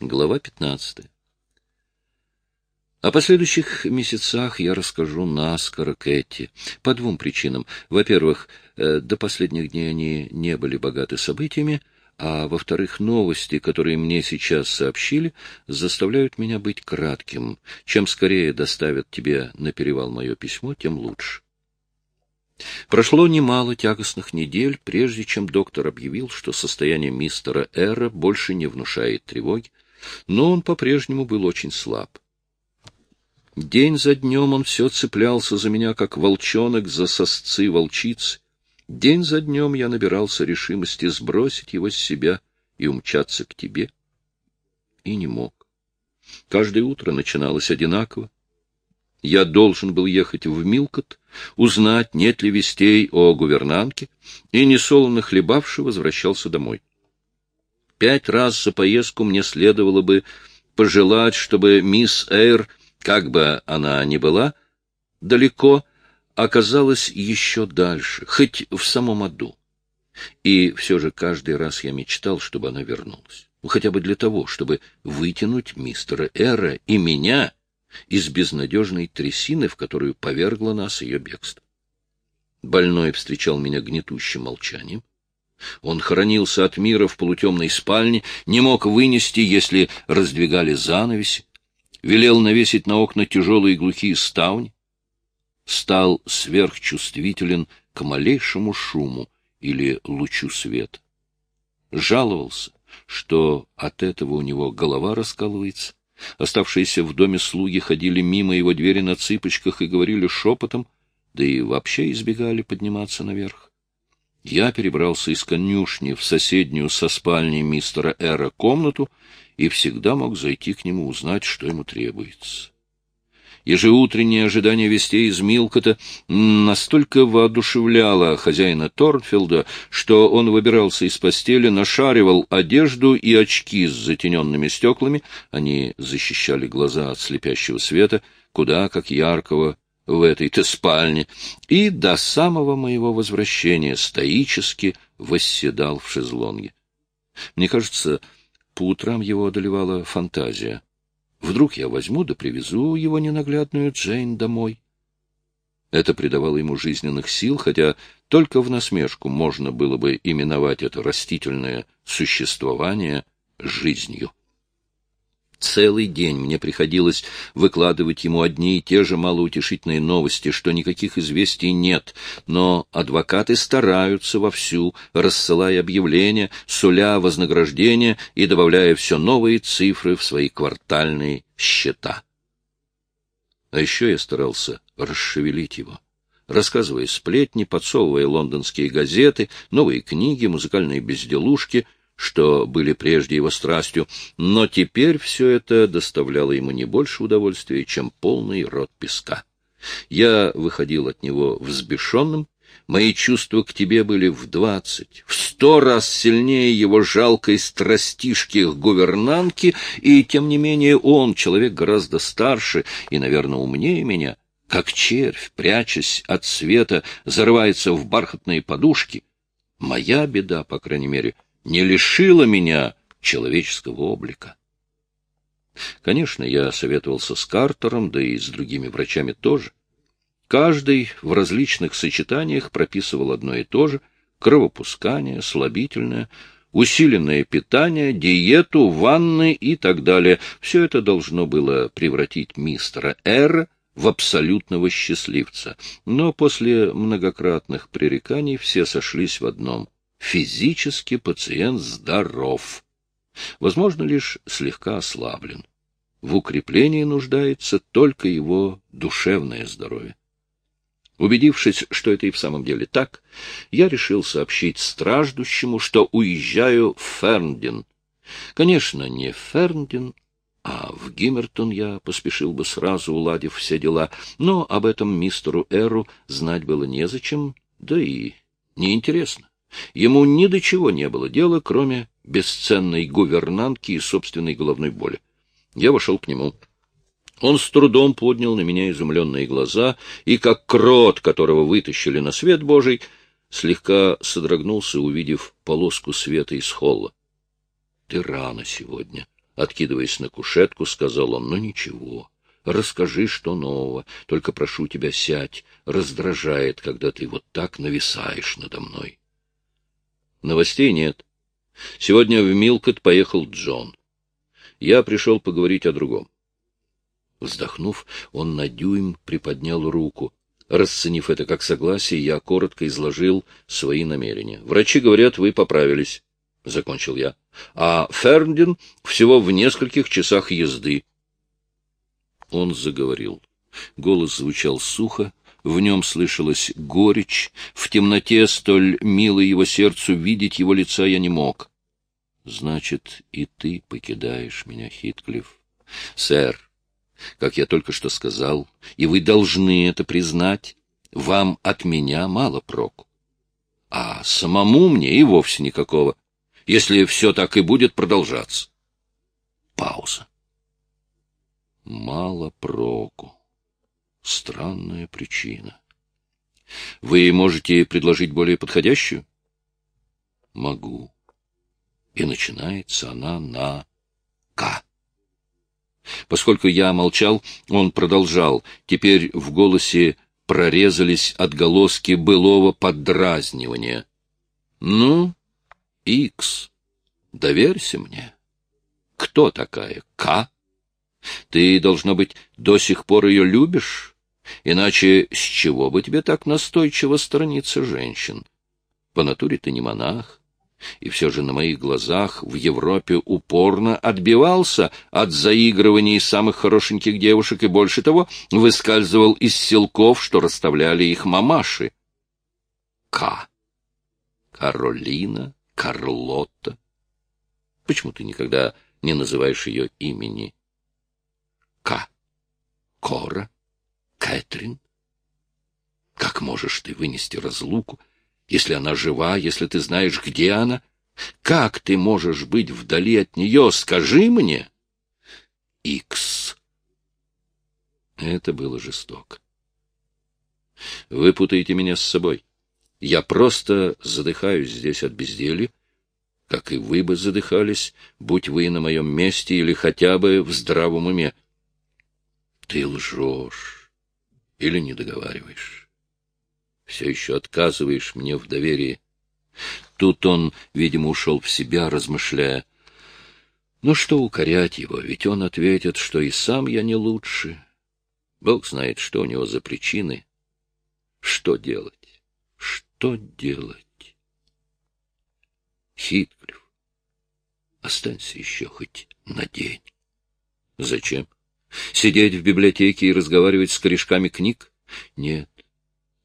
Глава 15. О последующих месяцах я расскажу наскоро Кэти. По двум причинам. Во-первых, э, до последних дней они не были богаты событиями, а во-вторых, новости, которые мне сейчас сообщили, заставляют меня быть кратким. Чем скорее доставят тебе на перевал мое письмо, тем лучше. Прошло немало тягостных недель, прежде чем доктор объявил, что состояние мистера Эра больше не внушает тревоги, но он по-прежнему был очень слаб. День за днем он все цеплялся за меня, как волчонок за сосцы волчицы. День за днем я набирался решимости сбросить его с себя и умчаться к тебе. И не мог. Каждое утро начиналось одинаково. Я должен был ехать в Милкот, узнать, нет ли вестей о гувернантке, и несолоно хлебавший возвращался домой. Пять раз за поездку мне следовало бы пожелать, чтобы мисс Эйр, как бы она ни была, далеко оказалась еще дальше, хоть в самом аду. И все же каждый раз я мечтал, чтобы она вернулась. Ну, хотя бы для того, чтобы вытянуть мистера Эра и меня из безнадежной трясины, в которую повергло нас ее бегство. Больной встречал меня гнетущим молчанием. Он хоронился от мира в полутемной спальне, не мог вынести, если раздвигали занавеси, велел навесить на окна тяжелые глухие ставни, стал сверхчувствителен к малейшему шуму или лучу света. Жаловался, что от этого у него голова раскалывается. Оставшиеся в доме слуги ходили мимо его двери на цыпочках и говорили шепотом, да и вообще избегали подниматься наверх. Я перебрался из конюшни в соседнюю со спальней мистера Эра комнату и всегда мог зайти к нему узнать, что ему требуется. Ежеутреннее ожидание вестей из Милкота настолько воодушевляло хозяина Торнфилда, что он выбирался из постели, нашаривал одежду и очки с затененными стеклами, они защищали глаза от слепящего света, куда как яркого, в этой-то спальне, и до самого моего возвращения стоически восседал в шезлонге. Мне кажется, по утрам его одолевала фантазия. Вдруг я возьму да привезу его ненаглядную Джейн домой. Это придавало ему жизненных сил, хотя только в насмешку можно было бы именовать это растительное существование жизнью. Целый день мне приходилось выкладывать ему одни и те же малоутешительные новости, что никаких известий нет, но адвокаты стараются вовсю, рассылая объявления, суля вознаграждения и добавляя все новые цифры в свои квартальные счета. А еще я старался расшевелить его рассказывая сплетни, подсовывая лондонские газеты, новые книги, музыкальные безделушки — что были прежде его страстью, но теперь все это доставляло ему не больше удовольствия, чем полный рот песка. Я выходил от него взбешенным, мои чувства к тебе были в двадцать, в сто раз сильнее его жалкой страстишки к гувернантке, и, тем не менее, он, человек гораздо старше и, наверное, умнее меня, как червь, прячась от света, зарывается в бархатные подушки. Моя беда, по крайней мере, — не лишила меня человеческого облика. Конечно, я советовался с Картером, да и с другими врачами тоже. Каждый в различных сочетаниях прописывал одно и то же — кровопускание, слабительное, усиленное питание, диету, ванны и так далее. Все это должно было превратить мистера Р в абсолютного счастливца. Но после многократных пререканий все сошлись в одном — Физически пациент здоров. Возможно, лишь слегка ослаблен. В укреплении нуждается только его душевное здоровье. Убедившись, что это и в самом деле так, я решил сообщить страждущему, что уезжаю в Ферндин. Конечно, не в Ферндин, а в Гиммертон я поспешил бы сразу, уладив все дела, но об этом мистеру Эру знать было незачем, да и неинтересно. Ему ни до чего не было дела, кроме бесценной гувернантки и собственной головной боли. Я вошел к нему. Он с трудом поднял на меня изумленные глаза и, как крот, которого вытащили на свет Божий, слегка содрогнулся, увидев полоску света из холла. — Ты рано сегодня, — Откидываясь на кушетку, сказал он, ну ничего, расскажи, что нового, только прошу тебя, сядь, раздражает, когда ты вот так нависаешь надо мной. Новостей нет. Сегодня в Милкот поехал Джон. Я пришел поговорить о другом. Вздохнув, он на дюйм приподнял руку. Расценив это как согласие, я коротко изложил свои намерения. Врачи говорят, вы поправились. — закончил я. — А Ферндин всего в нескольких часах езды. Он заговорил. Голос звучал сухо, в нем слышалась горечь, в темноте столь милой его сердцу видеть его лица я не мог. — Значит, и ты покидаешь меня, Хитклифф. — Сэр, как я только что сказал, и вы должны это признать, вам от меня мало проку. А самому мне и вовсе никакого если все так и будет продолжаться. Пауза. Мало проку. Странная причина. Вы можете предложить более подходящую? Могу. И начинается она на «К». Поскольку я молчал, он продолжал. Теперь в голосе прорезались отголоски былого поддразнивания. — Ну, Икс, доверься мне. Кто такая К? Ты, должно быть, до сих пор ее любишь? Иначе с чего бы тебе так настойчиво сторониться женщин? По натуре ты не монах, и все же на моих глазах в Европе упорно отбивался от заигрываний самых хорошеньких девушек и, больше того, выскальзывал из селков, что расставляли их мамаши. К. Каролина Карлотта? Почему ты никогда не называешь ее имени? К. Кора? Кэтрин? Как можешь ты вынести разлуку, если она жива, если ты знаешь, где она? Как ты можешь быть вдали от нее? Скажи мне. Икс. Это было жестоко. Вы путаете меня с собой. Я просто задыхаюсь здесь от безделья, как и вы бы задыхались, будь вы на моем месте или хотя бы в здравом уме. Ты лжешь или не договариваешь. Все еще отказываешь мне в доверии. Тут он, видимо, ушел в себя, размышляя. Ну что укорять его, ведь он ответит, что и сам я не лучше. Бог знает, что у него за причины. Что делать? Что делать? Хитклифф, останься еще хоть на день. Зачем? Сидеть в библиотеке и разговаривать с корешками книг? Нет,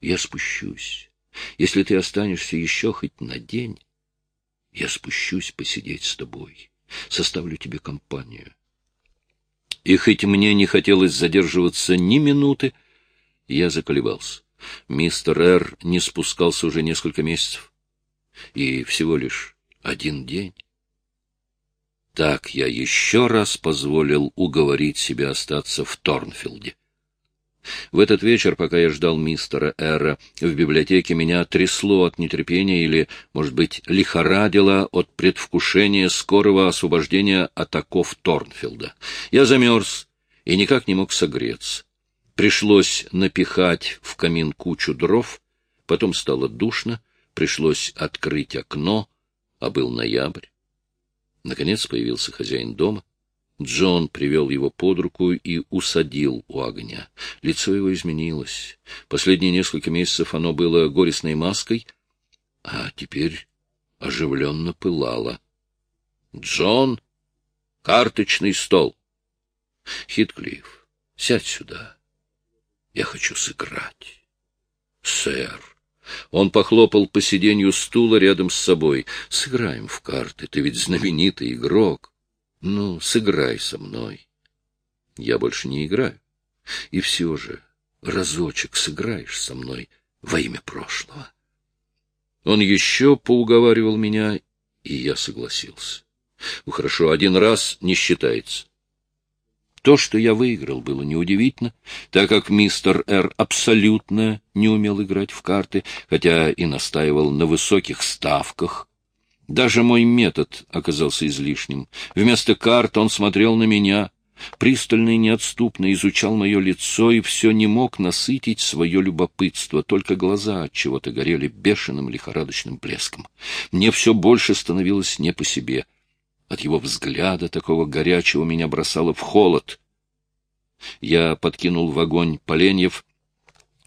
я спущусь. Если ты останешься еще хоть на день, я спущусь посидеть с тобой, составлю тебе компанию. И хоть мне не хотелось задерживаться ни минуты, я заколебался. Мистер Р. не спускался уже несколько месяцев. И всего лишь один день. Так я еще раз позволил уговорить себя остаться в Торнфилде. В этот вечер, пока я ждал мистера Эра в библиотеке, меня трясло от нетерпения или, может быть, лихорадило от предвкушения скорого освобождения от оков Торнфилда. Я замерз и никак не мог согреться. Пришлось напихать в камин кучу дров, потом стало душно, пришлось открыть окно, а был ноябрь. Наконец появился хозяин дома. Джон привел его под руку и усадил у огня. Лицо его изменилось. Последние несколько месяцев оно было горестной маской, а теперь оживленно пылало. — Джон, карточный стол. — Хитклифф, сядь сюда. Я хочу сыграть. Сэр. Он похлопал по сиденью стула рядом с собой. Сыграем в карты, ты ведь знаменитый игрок. Ну, сыграй со мной. Я больше не играю. И все же разочек сыграешь со мной во имя прошлого. Он еще поуговаривал меня, и я согласился. Ну, хорошо, один раз не считается. То, что я выиграл, было неудивительно, так как мистер Р. абсолютно не умел играть в карты, хотя и настаивал на высоких ставках. Даже мой метод оказался излишним. Вместо карт он смотрел на меня, пристально и неотступно изучал мое лицо и все не мог насытить свое любопытство, только глаза от чего-то горели бешеным лихорадочным блеском. Мне все больше становилось не по себе. От его взгляда такого горячего меня бросало в холод. Я подкинул в огонь поленьев,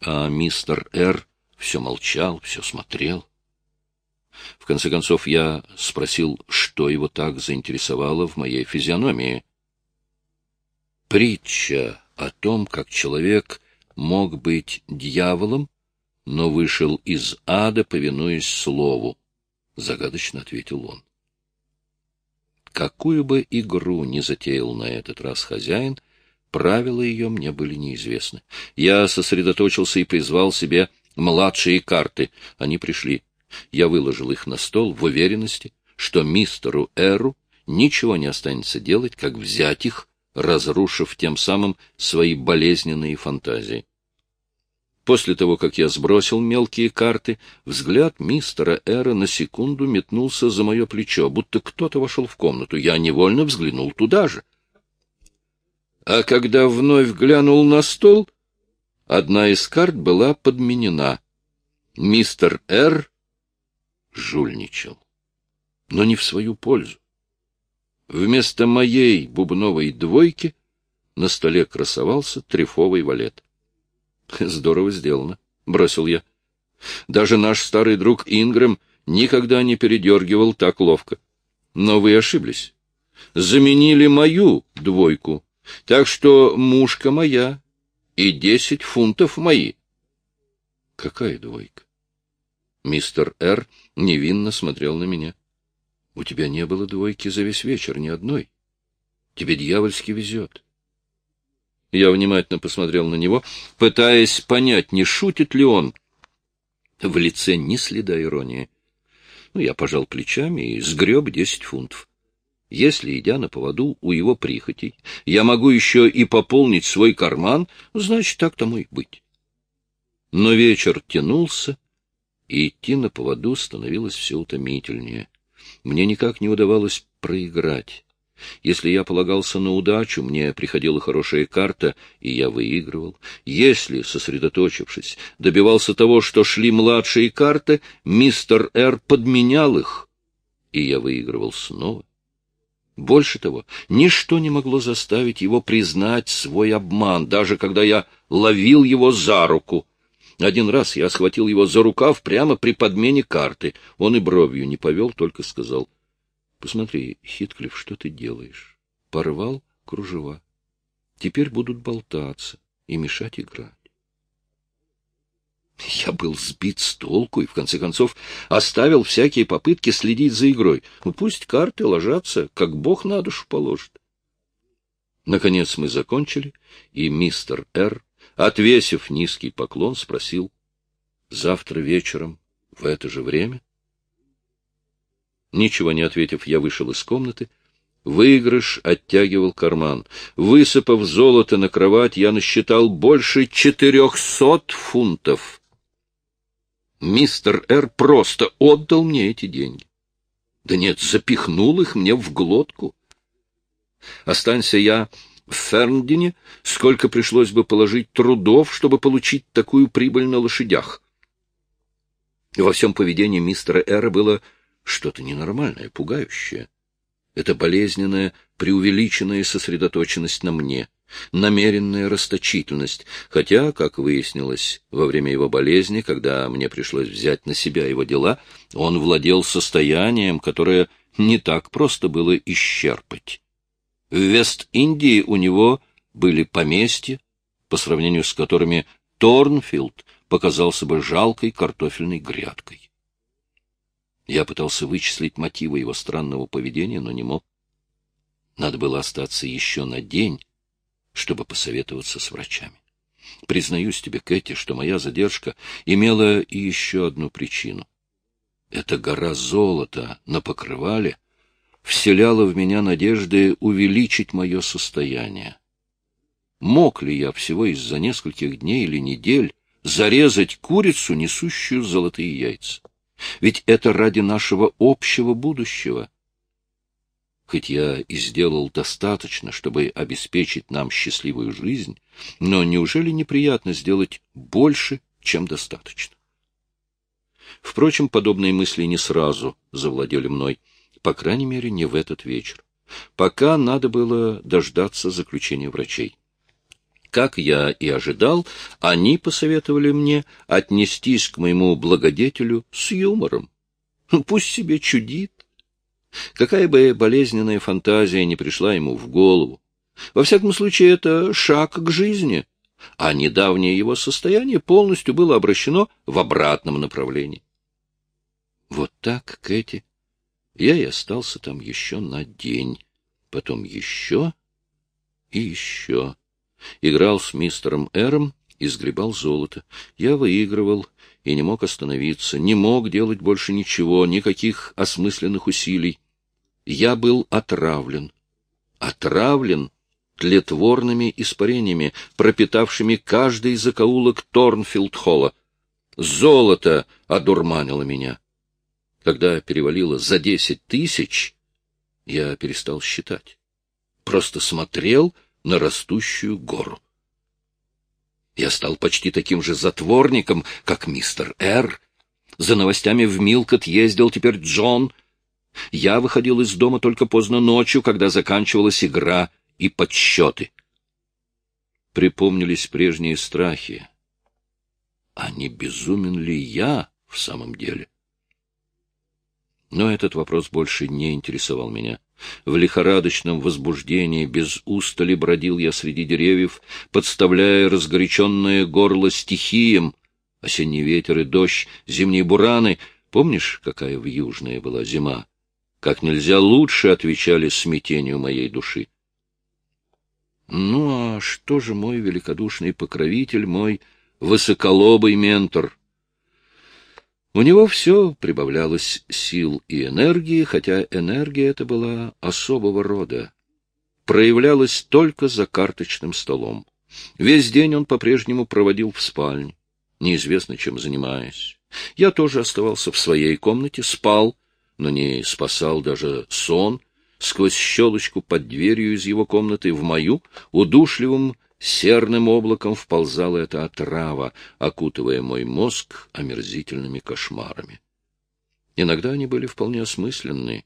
а мистер Р. все молчал, все смотрел. В конце концов, я спросил, что его так заинтересовало в моей физиономии. Притча о том, как человек мог быть дьяволом, но вышел из ада, повинуясь слову, — загадочно ответил он. Какую бы игру ни затеял на этот раз хозяин, правила ее мне были неизвестны. Я сосредоточился и призвал себе младшие карты. Они пришли. Я выложил их на стол в уверенности, что мистеру Эру ничего не останется делать, как взять их, разрушив тем самым свои болезненные фантазии. После того, как я сбросил мелкие карты, взгляд мистера Эра на секунду метнулся за мое плечо, будто кто-то вошел в комнату. Я невольно взглянул туда же. А когда вновь глянул на стол, одна из карт была подменена. Мистер Р жульничал, но не в свою пользу. Вместо моей бубновой двойки на столе красовался трефовый валет. — Здорово сделано, — бросил я. Даже наш старый друг Ингрэм никогда не передергивал так ловко. Но вы ошиблись. Заменили мою двойку, так что мушка моя и десять фунтов мои. — Какая двойка? Мистер Р. невинно смотрел на меня. — У тебя не было двойки за весь вечер, ни одной. Тебе дьявольски везет. Я внимательно посмотрел на него, пытаясь понять, не шутит ли он. В лице ни следа иронии. Ну, я пожал плечами и сгреб десять фунтов. Если, идя на поводу у его прихотей, я могу еще и пополнить свой карман, значит, так тому и быть. Но вечер тянулся, и идти на поводу становилось все утомительнее. Мне никак не удавалось проиграть. Если я полагался на удачу, мне приходила хорошая карта, и я выигрывал. Если, сосредоточившись, добивался того, что шли младшие карты, мистер Р. подменял их, и я выигрывал снова. Больше того, ничто не могло заставить его признать свой обман, даже когда я ловил его за руку — один раз я схватил его за рукав прямо при подмене карты. Он и бровью не повел, только сказал, — Посмотри, Хитклифф, что ты делаешь? Порвал кружева. Теперь будут болтаться и мешать играть. Я был сбит с толку и, в конце концов, оставил всякие попытки следить за игрой. Ну, пусть карты ложатся, как Бог на душу положит. Наконец мы закончили, и мистер Р отвесив низкий поклон, спросил, — Завтра вечером в это же время? Ничего не ответив, я вышел из комнаты. Выигрыш оттягивал карман. Высыпав золото на кровать, я насчитал больше четырехсот фунтов. Мистер Р. просто отдал мне эти деньги. Да нет, запихнул их мне в глотку. Останься я в Ферндине, сколько пришлось бы положить трудов, чтобы получить такую прибыль на лошадях. Во всем поведении мистера Эра было что-то ненормальное, пугающее. Это болезненная, преувеличенная сосредоточенность на мне, намеренная расточительность, хотя, как выяснилось во время его болезни, когда мне пришлось взять на себя его дела, он владел состоянием, которое не так просто было исчерпать. В Вест-Индии у него были поместья, по сравнению с которыми Торнфилд показался бы жалкой картофельной грядкой. Я пытался вычислить мотивы его странного поведения, но не мог. Надо было остаться еще на день, чтобы посоветоваться с врачами. Признаюсь тебе, Кэти, что моя задержка имела и еще одну причину. Эта гора золота на покрывале вселяло в меня надежды увеличить мое состояние. Мог ли я всего из-за нескольких дней или недель зарезать курицу, несущую золотые яйца? Ведь это ради нашего общего будущего. Хоть я и сделал достаточно, чтобы обеспечить нам счастливую жизнь, но неужели неприятно сделать больше, чем достаточно? Впрочем, подобные мысли не сразу завладели мной, по крайней мере, не в этот вечер. Пока надо было дождаться заключения врачей. Как я и ожидал, они посоветовали мне отнестись к моему благодетелю с юмором. Ну, пусть себе чудит. Какая бы болезненная фантазия не пришла ему в голову. Во всяком случае, это шаг к жизни, а недавнее его состояние полностью было обращено в обратном направлении. Вот так, Кэти, я и остался там еще на день, потом еще и еще играл с мистером Эром и сгребал золото. Я выигрывал и не мог остановиться, не мог делать больше ничего, никаких осмысленных усилий. Я был отравлен. Отравлен тлетворными испарениями, пропитавшими каждый закоулок Торнфилд-холла. Золото одурманило меня. Когда перевалило за десять тысяч, я перестал считать. Просто смотрел на растущую гору. Я стал почти таким же затворником, как мистер Р. За новостями в Милкот ездил теперь Джон. Я выходил из дома только поздно ночью, когда заканчивалась игра и подсчеты. Припомнились прежние страхи. А не безумен ли я в самом деле? Но этот вопрос больше не интересовал меня. В лихорадочном возбуждении без устали бродил я среди деревьев, подставляя разгоряченное горло стихиям. Осенний ветер и дождь, зимние бураны. Помнишь, какая в южная была зима? Как нельзя лучше отвечали смятению моей души. Ну, а что же мой великодушный покровитель, мой высоколобый ментор? У него все прибавлялось сил и энергии, хотя энергия эта была особого рода. Проявлялась только за карточным столом. Весь день он по-прежнему проводил в спальне, неизвестно чем занимаясь. Я тоже оставался в своей комнате, спал, но не спасал даже сон, сквозь щелочку под дверью из его комнаты в мою, удушливым Серным облаком вползала эта отрава, окутывая мой мозг омерзительными кошмарами. Иногда они были вполне осмысленны.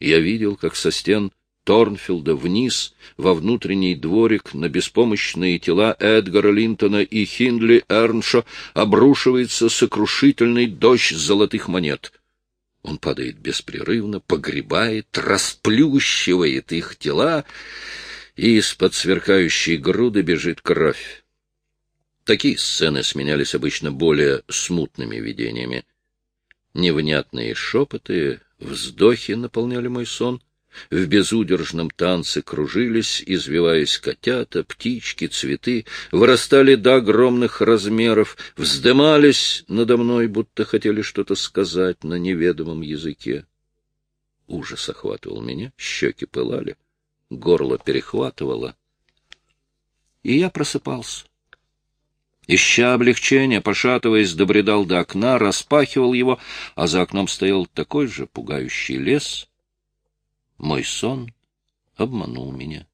Я видел, как со стен Торнфилда вниз, во внутренний дворик, на беспомощные тела Эдгара Линтона и Хиндли Эрншо обрушивается сокрушительный дождь золотых монет. Он падает беспрерывно, погребает, расплющивает их тела, и из-под сверкающей груды бежит кровь. Такие сцены сменялись обычно более смутными видениями. Невнятные шепоты, вздохи наполняли мой сон. В безудержном танце кружились, извиваясь котята, птички, цветы, вырастали до огромных размеров, вздымались надо мной, будто хотели что-то сказать на неведомом языке. Ужас охватывал меня, щеки пылали горло перехватывало, и я просыпался. Ища облегчения, пошатываясь, добредал до окна, распахивал его, а за окном стоял такой же пугающий лес. Мой сон обманул меня.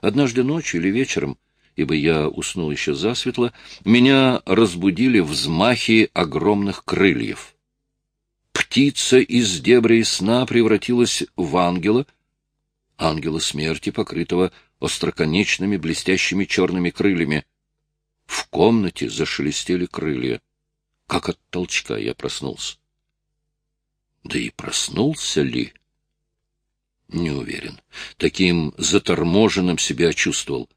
Однажды ночью или вечером, ибо я уснул еще засветло, меня разбудили взмахи огромных крыльев. Птица из дебрей сна превратилась в ангела — ангела смерти, покрытого остроконечными блестящими черными крыльями. В комнате зашелестели крылья. Как от толчка я проснулся. Да и проснулся ли? Не уверен. Таким заторможенным себя чувствовал.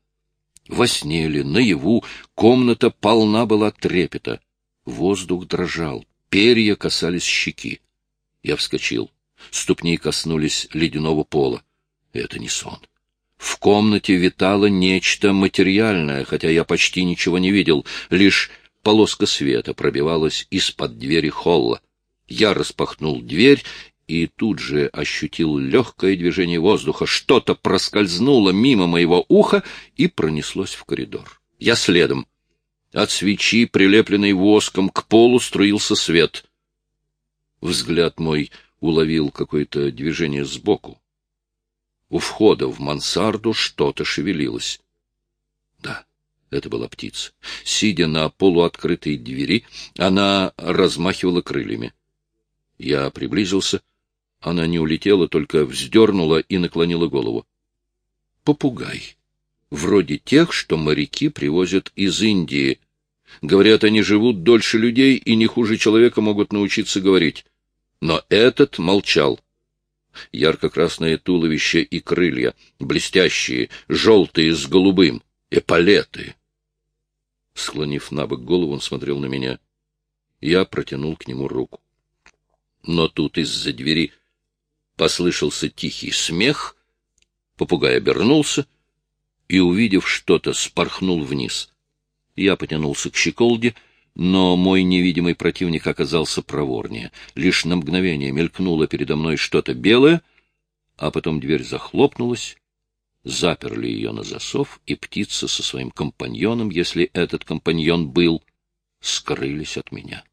Во сне ли, наяву, комната полна была трепета. Воздух дрожал, перья касались щеки. Я вскочил. Ступни коснулись ледяного пола. Это не сон. В комнате витало нечто материальное, хотя я почти ничего не видел, лишь полоска света пробивалась из-под двери холла. Я распахнул дверь и тут же ощутил легкое движение воздуха. Что-то проскользнуло мимо моего уха и пронеслось в коридор. Я следом. От свечи, прилепленной воском, к полу струился свет. Взгляд мой уловил какое-то движение сбоку. У входа в мансарду что-то шевелилось. Да, это была птица. Сидя на полуоткрытой двери, она размахивала крыльями. Я приблизился. Она не улетела, только вздернула и наклонила голову. Попугай. Вроде тех, что моряки привозят из Индии. Говорят, они живут дольше людей и не хуже человека могут научиться говорить. Но этот молчал. Ярко-красное туловище и крылья, блестящие, желтые с голубым, эполеты. Склонив на бок голову, он смотрел на меня. Я протянул к нему руку. Но тут из-за двери послышался тихий смех, попугай обернулся и, увидев что-то, спорхнул вниз. Я потянулся к щеколде, но мой невидимый противник оказался проворнее. Лишь на мгновение мелькнуло передо мной что-то белое, а потом дверь захлопнулась, заперли ее на засов, и птица со своим компаньоном, если этот компаньон был, скрылись от меня.